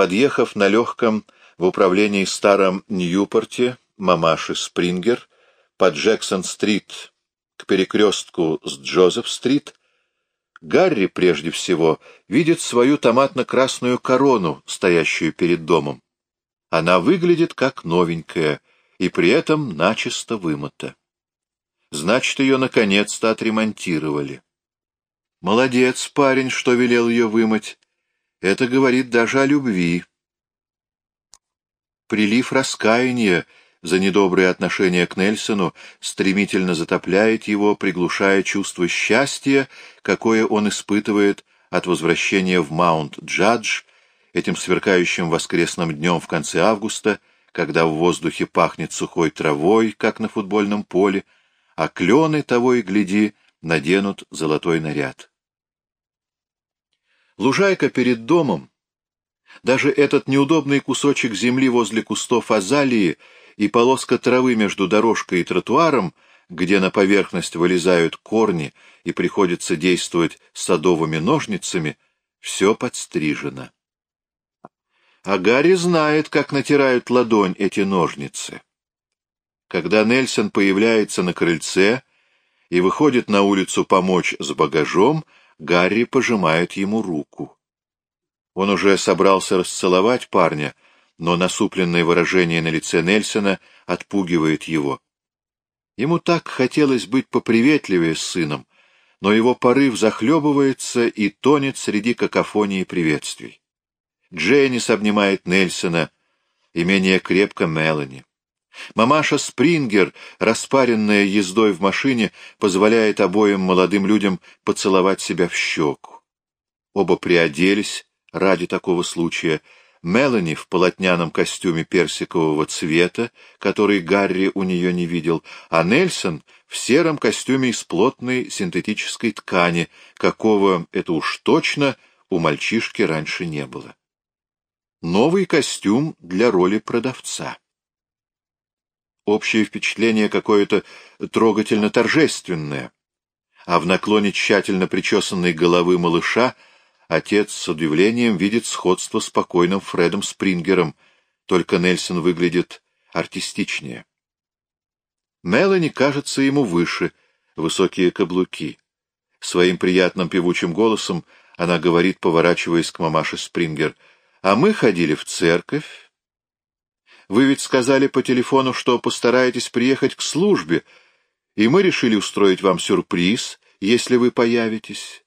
подъехав на легком в управлении старом Ньюпорте, мамаши Спрингер, по Джексон-стрит к перекрестку с Джозеф-стрит, Гарри прежде всего видит свою томатно-красную корону, стоящую перед домом. Она выглядит как новенькая и при этом начисто вымыта. Значит, ее наконец-то отремонтировали. Молодец парень, что велел ее вымыть. Это говорит даже о любви. Прилив раскаяния за недобрые отношения к Нельсону стремительно затопляет его, приглушая чувство счастья, какое он испытывает от возвращения в Маунт-Джадж этим сверкающим воскресным днем в конце августа, когда в воздухе пахнет сухой травой, как на футбольном поле, а клены, того и гляди, наденут золотой наряд. Лужайка перед домом, даже этот неудобный кусочек земли возле кустов азалии и полоска травы между дорожкой и тротуаром, где на поверхность вылезают корни и приходится действовать садовыми ножницами, все подстрижено. А Гарри знает, как натирают ладонь эти ножницы. Когда Нельсон появляется на крыльце и выходит на улицу помочь с багажом, Гарри пожимает ему руку. Он уже собрался расцеловать парня, но насупленное выражение на лице Нельсона отпугивает его. Ему так хотелось быть поприветливее с сыном, но его порыв захлебывается и тонет среди какофонии приветствий. Дженнис обнимает Нельсона, и менее крепко Мелани. Мамаша Спрингер, распаренная ездой в машине, позволяет обоим молодым людям поцеловать себя в щеку. Оба приоделись ради такого случая. Мелани в полотняном костюме персикового цвета, который Гарри у нее не видел, а Нельсон в сером костюме из плотной синтетической ткани, какого, это уж точно, у мальчишки раньше не было новый костюм для роли продавца. Общее впечатление какое-то трогательно торжественное, а в наклоне тщательно причесанной головы малыша отец с удивлением видит сходство с покойным Фредом Спрингером, только Нельсон выглядит артистичнее. Мелани кажется ему выше, высокие каблуки. Своим приятным певучим голосом она говорит, поворачиваясь к мамаше Спрингер — а мы ходили в церковь. Вы ведь сказали по телефону, что постараетесь приехать к службе, и мы решили устроить вам сюрприз, если вы появитесь.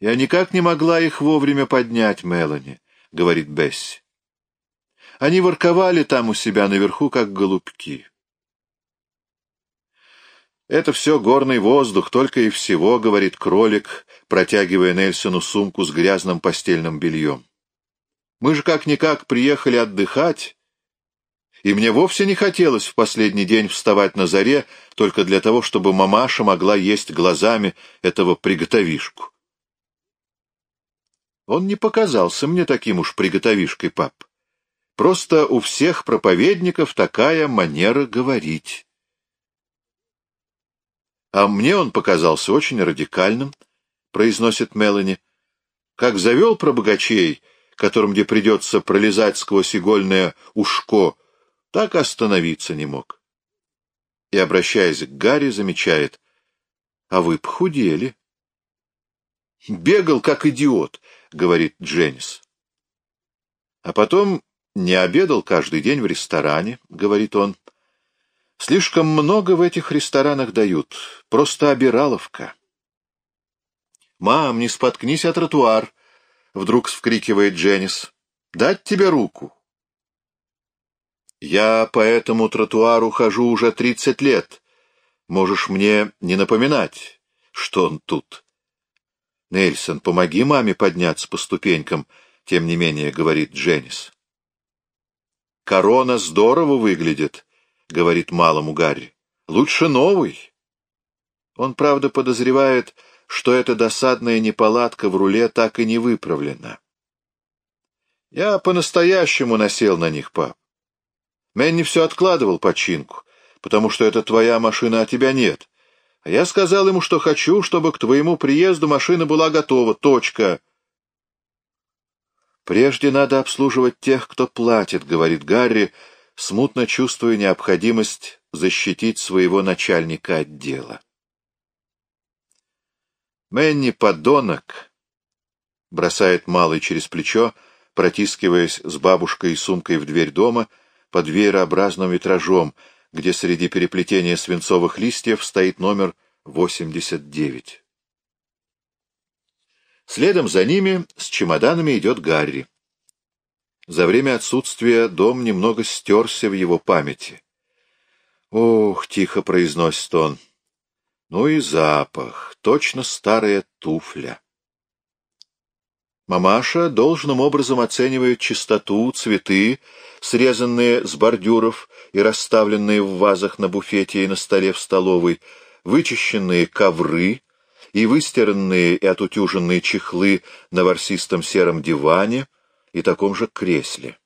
Я никак не могла их вовремя поднять, Мелани, — говорит Бесси. Они ворковали там у себя наверху, как голубки. «Это все горный воздух, только и всего», — говорит кролик, протягивая Нельсону сумку с грязным постельным бельем. «Мы же как-никак приехали отдыхать, и мне вовсе не хотелось в последний день вставать на заре только для того, чтобы мамаша могла есть глазами этого приготовишку». Он не показался мне таким уж приготовишкой, пап. Просто у всех проповедников такая манера говорить. А мне он показался очень радикальным, — произносит Мелани. Как завел про богачей, которым где придется пролезать сквозь игольное ушко, так остановиться не мог. И, обращаясь к Гарри, замечает, — А вы похудели. — Бегал, как идиот, — говорит Дженнис. А потом не обедал каждый день в ресторане, — говорит он. Слишком много в этих ресторанах дают. Просто обираловка. «Мам, не споткнись о тротуар!» — вдруг вскрикивает Дженнис. «Дать тебе руку!» «Я по этому тротуару хожу уже тридцать лет. Можешь мне не напоминать, что он тут». «Нельсон, помоги маме подняться по ступенькам», — тем не менее говорит Дженнис. «Корона здорово выглядит», — говорит малому Гарри. — Лучше новый. Он, правда, подозревает, что эта досадная неполадка в руле так и не выправлена. Я по-настоящему насел на них, пап. Мэнни все откладывал починку, потому что это твоя машина, а тебя нет. А я сказал ему, что хочу, чтобы к твоему приезду машина была готова. Точка. «Прежде надо обслуживать тех, кто платит», — говорит Гарри, смутно чувствуя необходимость защитить своего начальника отдела. «Мэнни, подонок!» — бросает малый через плечо, протискиваясь с бабушкой и сумкой в дверь дома под веерообразным витражом, где среди переплетения свинцовых листьев стоит номер 89. Следом за ними с чемоданами идет Гарри. За время отсутствия дом немного стерся в его памяти. «Ох!» — тихо произносит он. «Ну и запах! Точно старая туфля!» Мамаша должным образом оценивает чистоту, цветы, срезанные с бордюров и расставленные в вазах на буфете и на столе в столовой, вычищенные ковры и выстиранные и отутюженные чехлы на ворсистом сером диване и таком же кресле.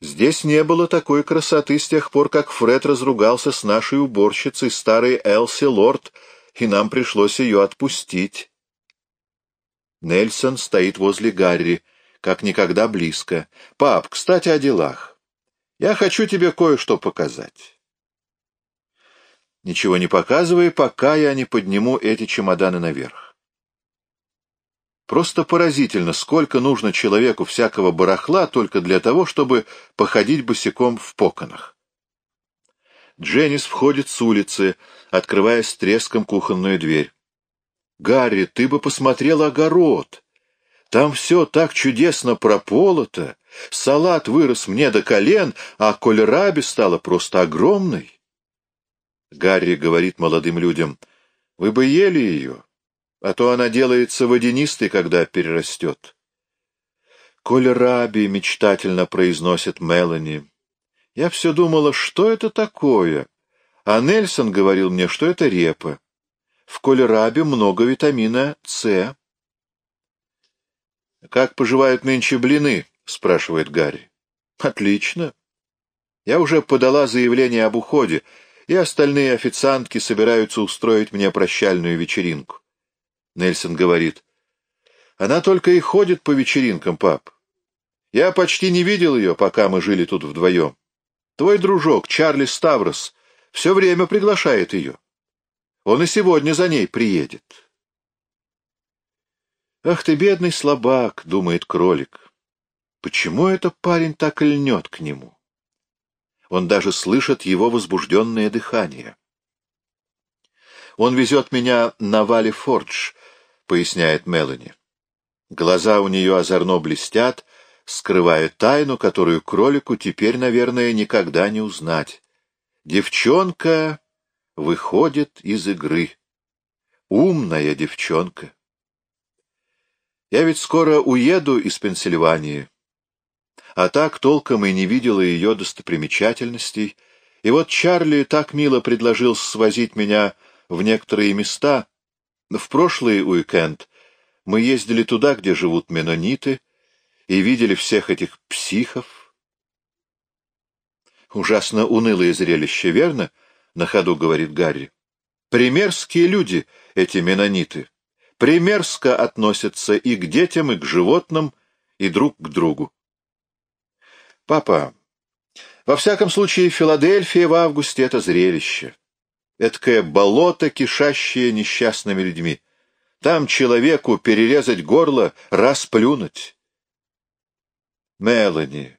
Здесь не было такой красоты с тех пор, как Фред разругался с нашей уборщицей, старой Элси Лорд, и нам пришлось ее отпустить. Нельсон стоит возле Гарри, как никогда близко. «Пап, кстати, о делах. Я хочу тебе кое-что показать». Ничего не показывай, пока я не подниму эти чемоданы наверх. Просто поразительно, сколько нужно человеку всякого барахла только для того, чтобы походить босиком в поконах. Дженнис входит с улицы, открывая с треском кухонную дверь. Гарри, ты бы посмотрел огород. Там все так чудесно прополото. Салат вырос мне до колен, а кольраби стала просто огромной. Гарри говорит молодым людям, вы бы ели ее, а то она делается водянистой, когда перерастет. Кольраби мечтательно произносит Мелани. Я все думала, что это такое, а Нельсон говорил мне, что это репа. В колерабе много витамина С. «Как поживают нынче блины?» — спрашивает Гарри. «Отлично. Я уже подала заявление об уходе, и остальные официантки собираются устроить мне прощальную вечеринку». Нельсон говорит. «Она только и ходит по вечеринкам, пап. Я почти не видел ее, пока мы жили тут вдвоем. Твой дружок, Чарли Ставрос, все время приглашает ее. Он и сегодня за ней приедет. «Ах ты, бедный слабак!» — думает кролик. «Почему этот парень так льнет к нему?» Он даже слышит его возбужденное дыхание. «Он везет меня на Вале Фордж», — поясняет Мелани. Глаза у нее озорно блестят, скрывая тайну, которую кролику теперь, наверное, никогда не узнать. Девчонка выходит из игры. Умная девчонка. Я ведь скоро уеду из Пенсильвании. А так толком и не видела ее достопримечательностей. И вот Чарли так мило предложил свозить меня в некоторые места. В прошлый уикенд мы ездили туда, где живут менониты, и видели всех этих психов. Ужасно унылое зрелище, верно? —— на ходу говорит Гарри. «Примерские люди, эти менониты. Примерско относятся и к детям, и к животным, и друг к другу». «Папа, во всяком случае, Филадельфия в августе — это зрелище. Эдакое болото, кишащее несчастными людьми. Там человеку перерезать горло, расплюнуть. Мелани,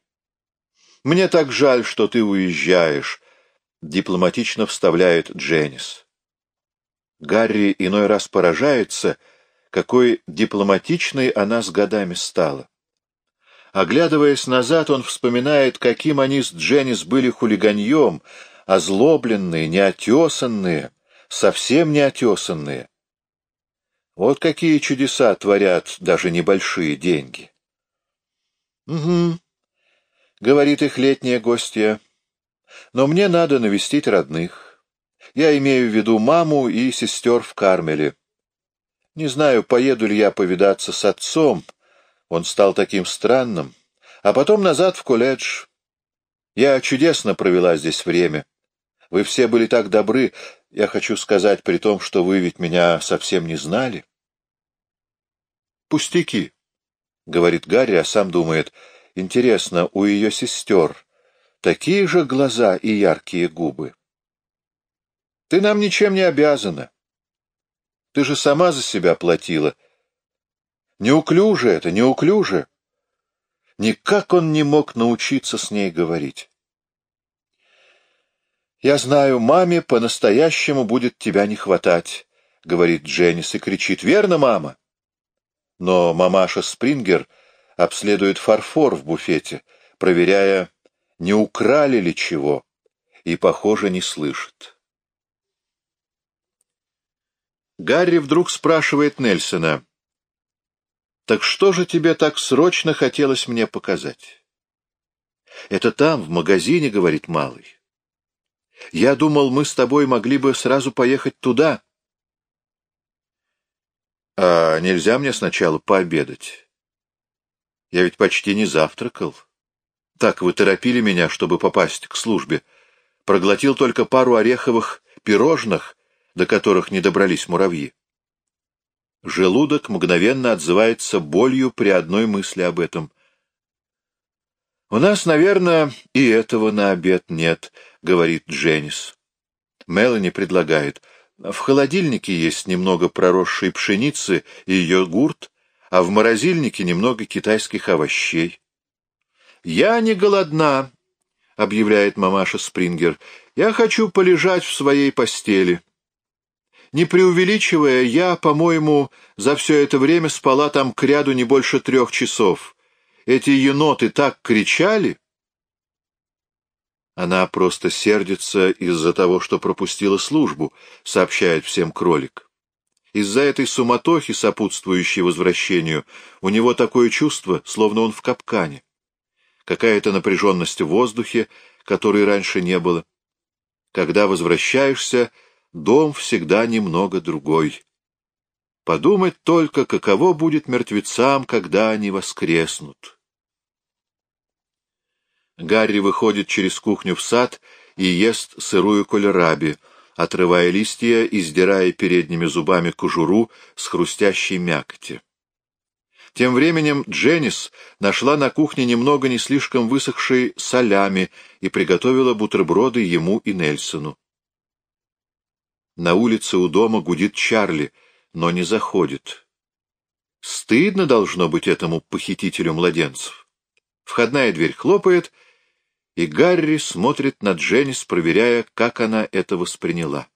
мне так жаль, что ты уезжаешь, дипломатично вставляет Дженнис. Гарри иной раз поражается, какой дипломатичной она с годами стала. Оглядываясь назад, он вспоминает, каким они с Дженнис были хулиганьем, озлобленные, неотесанные, совсем неотесанные. Вот какие чудеса творят даже небольшие деньги. — Угу, — говорит их летняя гостья, но мне надо навестить родных. Я имею в виду маму и сестер в Кармеле. Не знаю, поеду ли я повидаться с отцом, он стал таким странным, а потом назад в колледж. Я чудесно провела здесь время. Вы все были так добры, я хочу сказать, при том, что вы ведь меня совсем не знали. пустяки, — говорит Гарри, а сам думает, интересно, у ее сестер такие же глаза и яркие губы. Ты нам ничем не обязана. Ты же сама за себя платила. Неуклюже это, неуклюже. Никак он не мог научиться с ней говорить. «Я знаю, маме по-настоящему будет тебя не хватать», — говорит Дженнис и кричит. «Верно, мама?» Но мамаша Спрингер обследует фарфор в буфете, проверяя, не украли ли чего, и, похоже, не слышит. Гарри вдруг спрашивает Нельсона, «Так что же тебе так срочно хотелось мне показать?» «Это там, в магазине», — говорит Малый. «Я думал, мы с тобой могли бы сразу поехать туда». «А нельзя мне сначала пообедать? Я ведь почти не завтракал. Так вы торопили меня, чтобы попасть к службе. Проглотил только пару ореховых пирожных, до которых не добрались муравьи. Желудок мгновенно отзывается болью при одной мысли об этом. «У нас, наверное, и этого на обед нет», — говорит Дженнис. Мелани предлагает. «В холодильнике есть немного проросшей пшеницы и йогурт, а в морозильнике немного китайских овощей». «Я не голодна», — объявляет мамаша Спрингер. «Я хочу полежать в своей постели». Не преувеличивая, я, по-моему, за все это время спала там к ряду не больше трех часов. Эти еноты так кричали. Она просто сердится из-за того, что пропустила службу, сообщает всем кролик. Из-за этой суматохи, сопутствующей возвращению, у него такое чувство, словно он в капкане. Какая-то напряженность в воздухе, которой раньше не было. Когда возвращаешься, дом всегда немного другой. Подумать только, каково будет мертвецам, когда они воскреснут. Гарри выходит через кухню в сад и ест сырую колераби, отрывая листья и сдирая передними зубами кожуру с хрустящей мякоти. Тем временем Дженнис нашла на кухне немного не слишком высохшей солями и приготовила бутерброды ему и Нельсону. На улице у дома гудит Чарли, но не заходит. Стыдно должно быть этому похитителю младенцев. Входная дверь хлопает, и Гарри смотрит на Дженнис, проверяя, как она это восприняла.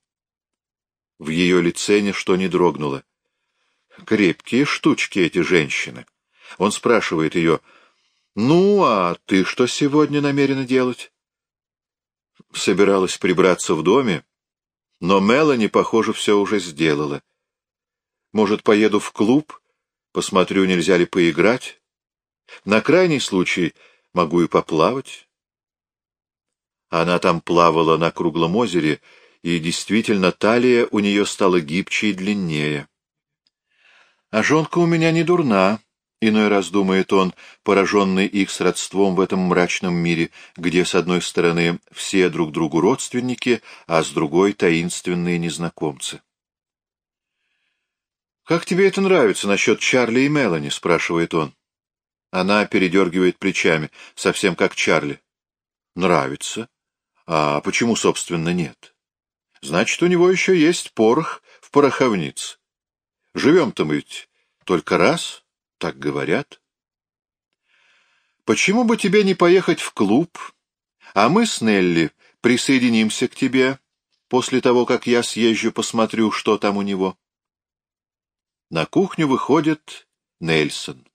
В ее лице ничто не дрогнуло. Крепкие штучки эти женщины. Он спрашивает ее, «Ну, а ты что сегодня намерена делать?» Собиралась прибраться в доме, но Мелани, похоже, все уже сделала. Может, поеду в клуб, посмотрю, нельзя ли поиграть? На крайний случай могу и поплавать. Она там плавала на круглом озере, и действительно талия у нее стала гибче и длиннее. А жонка у меня не дурна, Иной раз думает он, пораженный их сродством в этом мрачном мире, где, с одной стороны, все друг другу родственники, а с другой — таинственные незнакомцы. «Как тебе это нравится насчет Чарли и Мелани?» — спрашивает он. Она передергивает плечами, совсем как Чарли. «Нравится. А почему, собственно, нет? Значит, у него еще есть порох в пороховнице. Живем-то мы ведь только раз». Так говорят. Почему бы тебе не поехать в клуб, а мы с Нелли присоединимся к тебе после того, как я съезжу, посмотрю, что там у него? На кухню выходит Нельсон.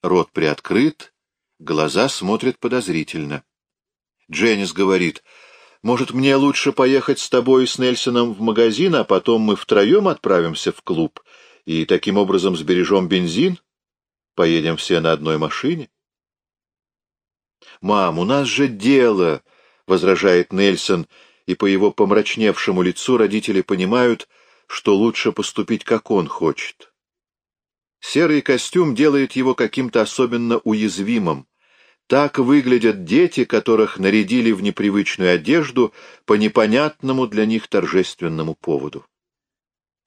Рот приоткрыт, глаза смотрят подозрительно. Дженнис говорит, «Может, мне лучше поехать с тобой и с Нельсоном в магазин, а потом мы втроем отправимся в клуб и таким образом сбережем бензин?» Поедем все на одной машине? «Мам, у нас же дело!» — возражает Нельсон, и по его помрачневшему лицу родители понимают, что лучше поступить, как он хочет. Серый костюм делает его каким-то особенно уязвимым. Так выглядят дети, которых нарядили в непривычную одежду по непонятному для них торжественному поводу.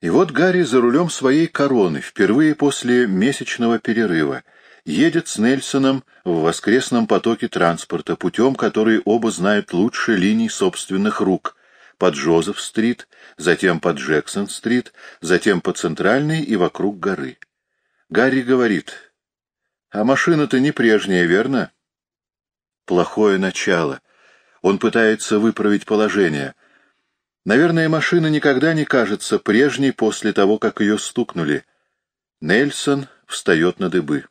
И вот Гарри за рулем своей короны, впервые после месячного перерыва, едет с Нельсоном в воскресном потоке транспорта, путем, который оба знают лучше линий собственных рук, под Джозеф-стрит, затем по Джексон-стрит, затем по Центральной и вокруг горы. Гарри говорит, «А машина-то не прежняя, верно?» Плохое начало. Он пытается выправить положение. Наверное, машина никогда не кажется прежней после того, как ее стукнули. Нельсон встает на дыбы.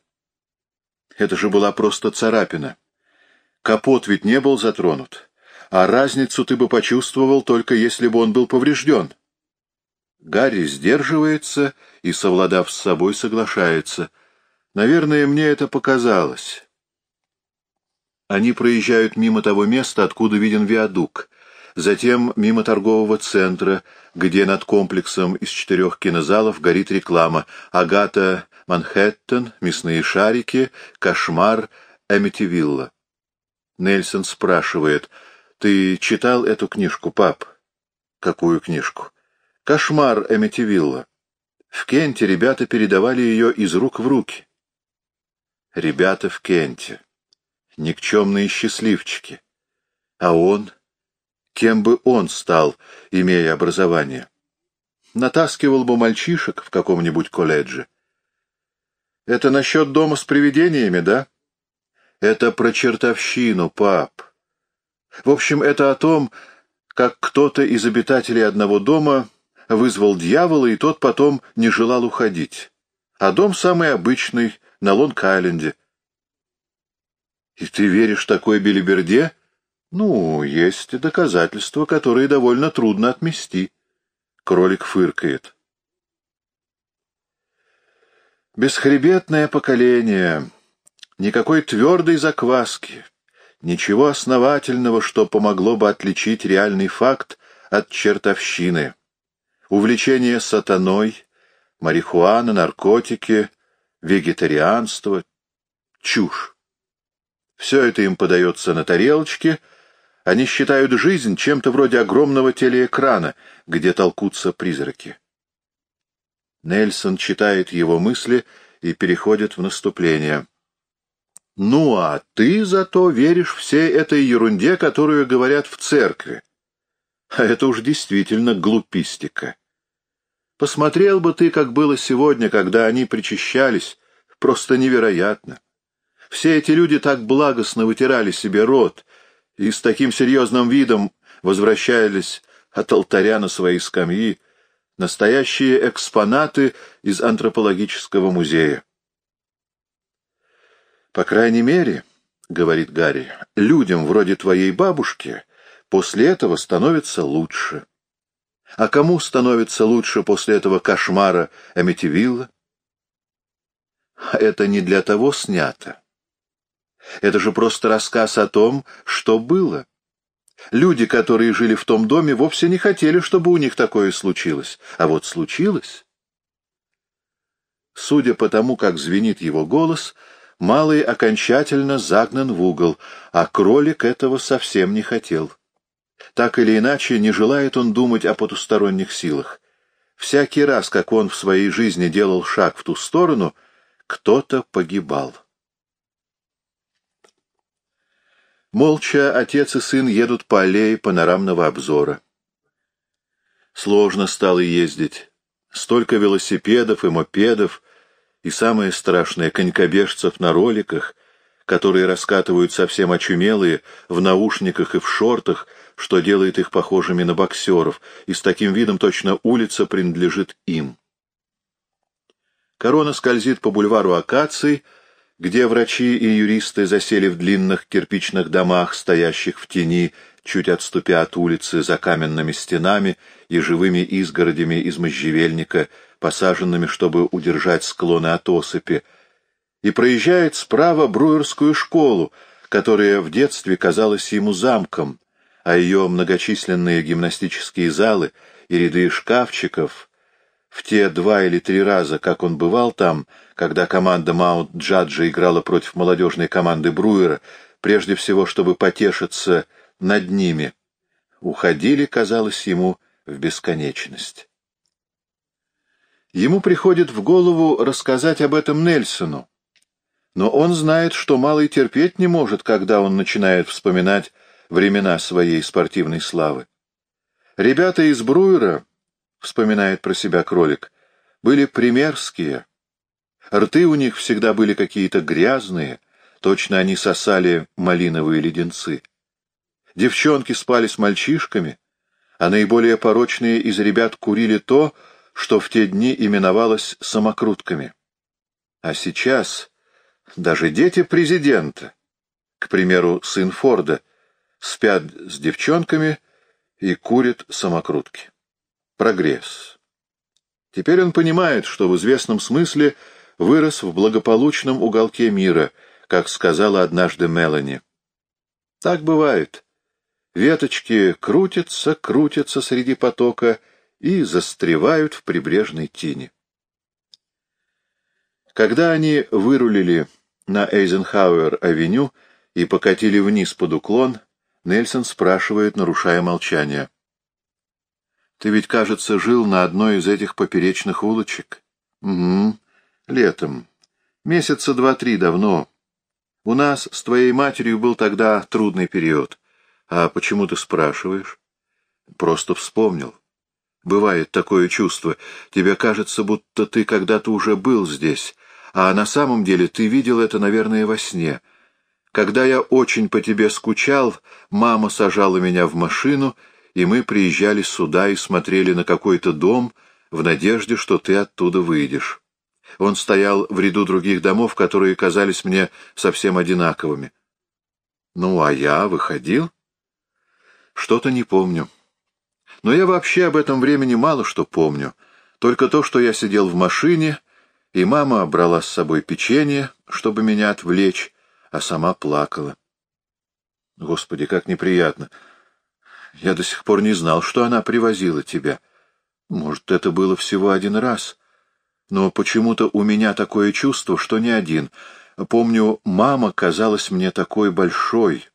Это же была просто царапина. Капот ведь не был затронут. А разницу ты бы почувствовал, только если бы он был поврежден. Гарри сдерживается и, совладав с собой, соглашается. Наверное, мне это показалось. Они проезжают мимо того места, откуда виден виадук, затем мимо торгового центра, где над комплексом из четырех кинозалов горит реклама «Агата Манхэттен», «Мясные шарики», «Кошмар», «Эмитивилла». Нельсон спрашивает, «Ты читал эту книжку, пап?» «Какую книжку?» «Кошмар Эмитивилла». В Кенте ребята передавали ее из рук в руки. Ребята в Кенте никчемные счастливчики. А он? Кем бы он стал, имея образование? Натаскивал бы мальчишек в каком-нибудь колледже. Это насчет дома с привидениями, да? Это про чертовщину, пап. В общем, это о том, как кто-то из обитателей одного дома вызвал дьявола, и тот потом не желал уходить. А дом самый обычный, на Лонг-Айленде — и ты веришь такой белиберде? Ну, есть доказательства, которые довольно трудно отмести. Кролик фыркает. Бесхребетное поколение. Никакой твердой закваски. Ничего основательного, что помогло бы отличить реальный факт от чертовщины. Увлечение сатаной, марихуана, наркотики, вегетарианство — чушь. Все это им подается на тарелочке. Они считают жизнь чем-то вроде огромного телеэкрана, где толкутся призраки. Нельсон читает его мысли и переходит в наступление. «Ну, а ты зато веришь всей этой ерунде, которую говорят в церкви. А это уж действительно глупистика. Посмотрел бы ты, как было сегодня, когда они причащались. Просто невероятно. Все эти люди так благостно вытирали себе рот и с таким серьезным видом возвращались от алтаря на свои скамьи, настоящие экспонаты из антропологического музея. «По крайней мере, — говорит Гарри, — людям вроде твоей бабушки после этого становится лучше. А кому становится лучше после этого кошмара Эмитивилла? Это не для того снято. Это же просто рассказ о том, что было. Люди, которые жили в том доме, вовсе не хотели, чтобы у них такое случилось. А вот случилось. Судя по тому, как звенит его голос, Малый окончательно загнан в угол, а кролик этого совсем не хотел. Так или иначе, не желает он думать о потусторонних силах. Всякий раз, как он в своей жизни делал шаг в ту сторону, кто-то погибал. Молча отец и сын едут по аллее панорамного обзора. Сложно стало ездить. Столько велосипедов и мопедов, и самое страшное — конькобежцев на роликах, которые раскатывают совсем очумелые, в наушниках и в шортах, что делает их похожими на боксеров, и с таким видом точно улица принадлежит им. Корона скользит по бульвару Акаций, где врачи и юристы засели в длинных кирпичных домах, стоящих в тени, чуть отступя от улицы за каменными стенами и живыми изгородями из можжевельника, посаженными, чтобы удержать склоны от осыпи, и проезжает справа Бруерскую школу, которая в детстве казалась ему замком, а ее многочисленные гимнастические залы и ряды шкафчиков в те два или три раза, как он бывал там, когда команда Маунт-Джаджа играла против молодежной команды Бруера, прежде всего, чтобы потешиться над ними, уходили, казалось ему, в бесконечность. Ему приходит в голову рассказать об этом Нельсону, но он знает, что малый терпеть не может, когда он начинает вспоминать времена своей спортивной славы. Ребята из Бруера, вспоминает про себя кролик, были примерские. Рты у них всегда были какие-то грязные, точно они сосали малиновые леденцы. Девчонки спали с мальчишками, а наиболее порочные из ребят курили то, что в те дни именовалось самокрутками. А сейчас даже дети президента, к примеру, сын Форда, спят с девчонками и курят самокрутки. Прогресс. Теперь он понимает, что в известном смысле вырос в благополучном уголке мира, как сказала однажды Мелани. Так бывает. Веточки крутятся, крутятся среди потока и застревают в прибрежной тине. Когда они вырулили на Эйзенхауэр-авеню и покатили вниз под уклон, Нельсон спрашивает, нарушая молчание. «Ты ведь, кажется, жил на одной из этих поперечных улочек?» «Угу. Летом. Месяца два-три давно. У нас с твоей матерью был тогда трудный период. А почему ты спрашиваешь?» «Просто вспомнил. Бывает такое чувство. Тебе кажется, будто ты когда-то уже был здесь, а на самом деле ты видел это, наверное, во сне. Когда я очень по тебе скучал, мама сажала меня в машину, и мы приезжали сюда и смотрели на какой-то дом в надежде, что ты оттуда выйдешь. Он стоял в ряду других домов, которые казались мне совсем одинаковыми. Ну, а я выходил? Что-то не помню. Но я вообще об этом времени мало что помню. Только то, что я сидел в машине и мама брала с собой печенье, чтобы меня отвлечь, а сама плакала. Господи, как неприятно. Я до сих пор не знал, что она привозила тебя. Может, это было всего один раз. Но почему-то у меня такое чувство, что не один. Помню, мама казалась мне такой большой.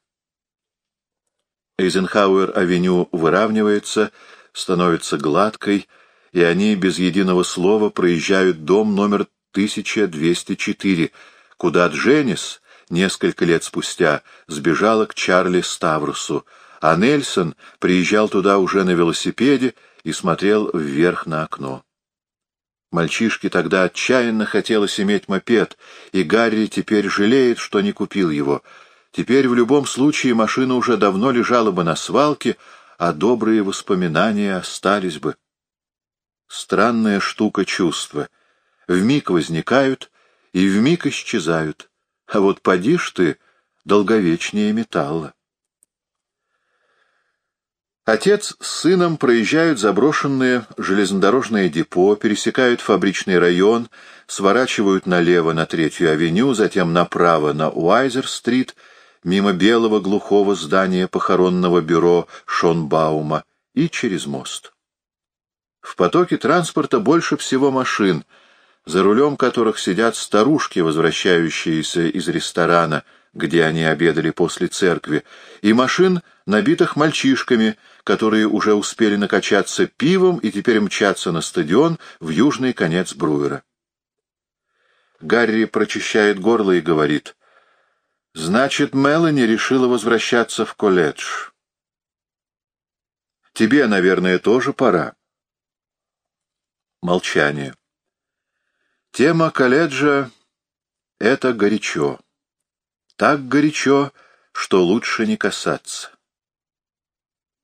Эйзенхауэр-авеню выравнивается, становится гладкой, и они без единого слова проезжают дом номер 1204, куда Дженнис несколько лет спустя сбежала к Чарли Ставрусу, а Нельсон приезжал туда уже на велосипеде и смотрел вверх на окно. Мальчишке тогда отчаянно хотелось иметь мопед, и Гарри теперь жалеет, что не купил его. Теперь в любом случае машина уже давно лежала бы на свалке, а добрые воспоминания остались бы. Странная штука чувства. Вмиг возникают и вмиг исчезают. А вот поди ж ты, долговечнее металла. Отец с сыном проезжают заброшенные железнодорожное депо, пересекают фабричный район, сворачивают налево на Третью авеню, затем направо на Уайзер-стрит, мимо белого глухого здания похоронного бюро Шонбаума и через мост. В потоке транспорта больше всего машин, за рулем которых сидят старушки, возвращающиеся из ресторана, где они обедали после церкви, и машин, набитых мальчишками, которые уже успели накачаться пивом и теперь мчатся на стадион в южный конец Бруера. Гарри прочищает горло и говорит, «Значит, Мелани решила возвращаться в колледж. Тебе, наверное, тоже пора». Молчание. Тема колледжа — это горячо. Так горячо, что лучше не касаться.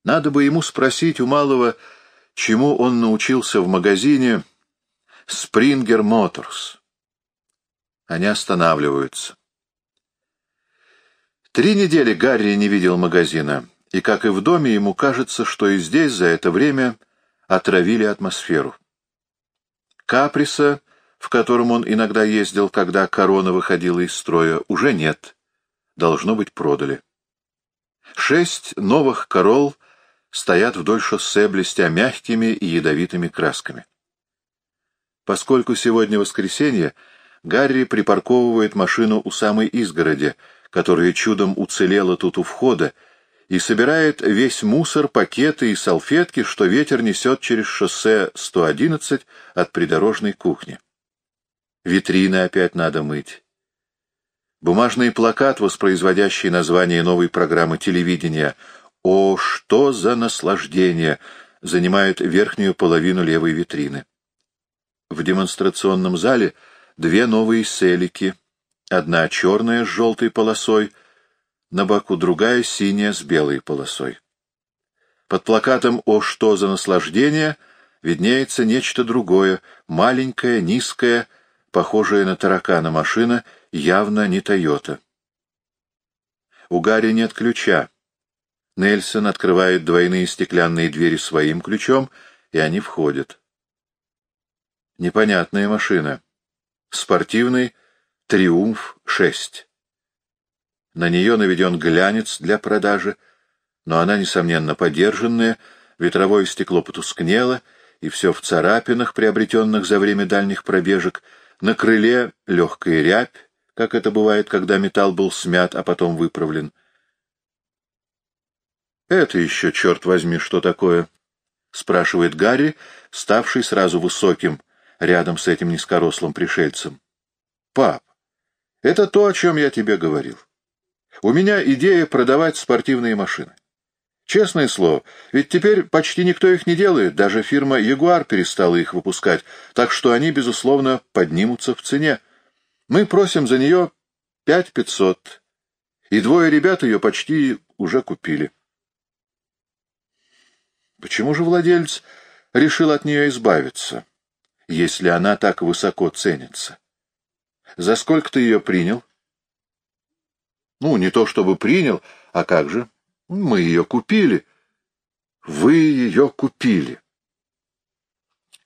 Надо бы ему спросить у малого, чему он научился в магазине Springer Motors. Они останавливаются. Три недели Гарри не видел магазина, и, как и в доме, ему кажется, что и здесь за это время отравили атмосферу. Каприса, в котором он иногда ездил, когда корона выходила из строя, уже нет. Должно быть, продали. Шесть новых корол стоят вдоль шоссе, блестя мягкими и ядовитыми красками. Поскольку сегодня воскресенье, Гарри припарковывает машину у самой изгороди, которая чудом уцелела тут у входа, и собирает весь мусор, пакеты и салфетки, что ветер несет через шоссе 111 от придорожной кухни. Витрины опять надо мыть. Бумажный плакат, воспроизводящий название новой программы телевидения «О, что за наслаждение!» занимает верхнюю половину левой витрины. В демонстрационном зале две новые селики, одна черная с желтой полосой — на боку другая синяя с белой полосой. Под плакатом «О, что за наслаждение!» виднеется нечто другое, маленькое, низкое, похожее на таракана машина, явно не «Тойота». У Гарри нет ключа. Нельсон открывает двойные стеклянные двери своим ключом, и они входят. Непонятная машина. Спортивный «Триумф-6». На нее наведен глянец для продажи, но она, несомненно, подержанная, ветровое стекло потускнело, и все в царапинах, приобретенных за время дальних пробежек, на крыле легкая рябь, как это бывает, когда металл был смят, а потом выправлен. «Это еще, черт возьми, что такое?» — спрашивает Гарри, ставший сразу высоким, рядом с этим низкорослым пришельцем. «Пап, это то, о чем я тебе говорил. У меня идея продавать спортивные машины. Честное слово, ведь теперь почти никто их не делает, даже фирма Ягуар перестала их выпускать, так что они, безусловно, поднимутся в цене. Мы просим за нее пять пятьсот, и двое ребят ее почти уже купили. Почему же владелец решил от нее избавиться, если она так высоко ценится? За сколько ты ее принял? — ну, не то чтобы принял, а как же? Мы ее купили. Вы ее купили.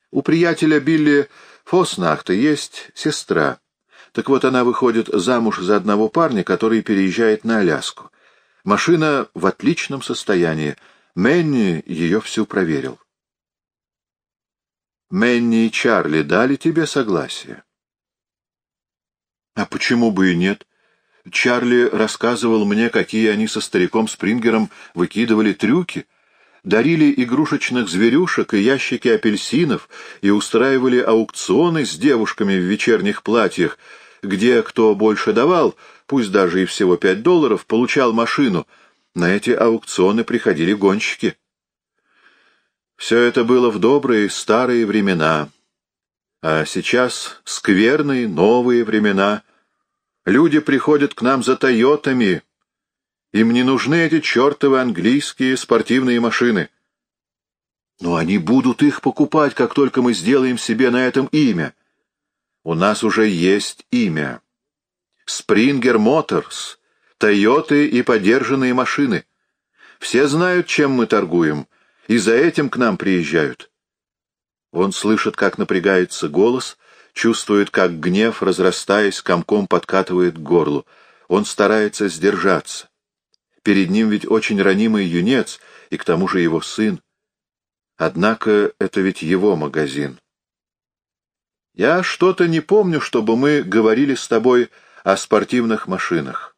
У приятеля Билли Фоснахта есть сестра. Так вот, она выходит замуж за одного парня, который переезжает на Аляску. Машина в отличном состоянии. Мэнни ее всю проверил. Мэнни и Чарли дали тебе согласие? А почему бы и нет? Чарли рассказывал мне, какие они со стариком Спрингером выкидывали трюки, дарили игрушечных зверюшек и ящики апельсинов и устраивали аукционы с девушками в вечерних платьях, где кто больше давал, пусть даже и всего пять долларов, получал машину. На эти аукционы приходили гонщики. Все это было в добрые старые времена. А сейчас скверные новые времена — Люди приходят к нам за «Тойотами». Им не нужны эти чертовы английские спортивные машины. Но они будут их покупать, как только мы сделаем себе на этом имя. У нас уже есть имя. Springer Motors, Тойоты и подержанные машины. Все знают, чем мы торгуем, и за этим к нам приезжают. Он слышит, как напрягается голос — чувствует, как гнев, разрастаясь, комком подкатывает к горлу. Он старается сдержаться. Перед ним ведь очень ранимый юнец, и к тому же его сын. Однако это ведь его магазин. Я что-то не помню, чтобы мы говорили с тобой о спортивных машинах.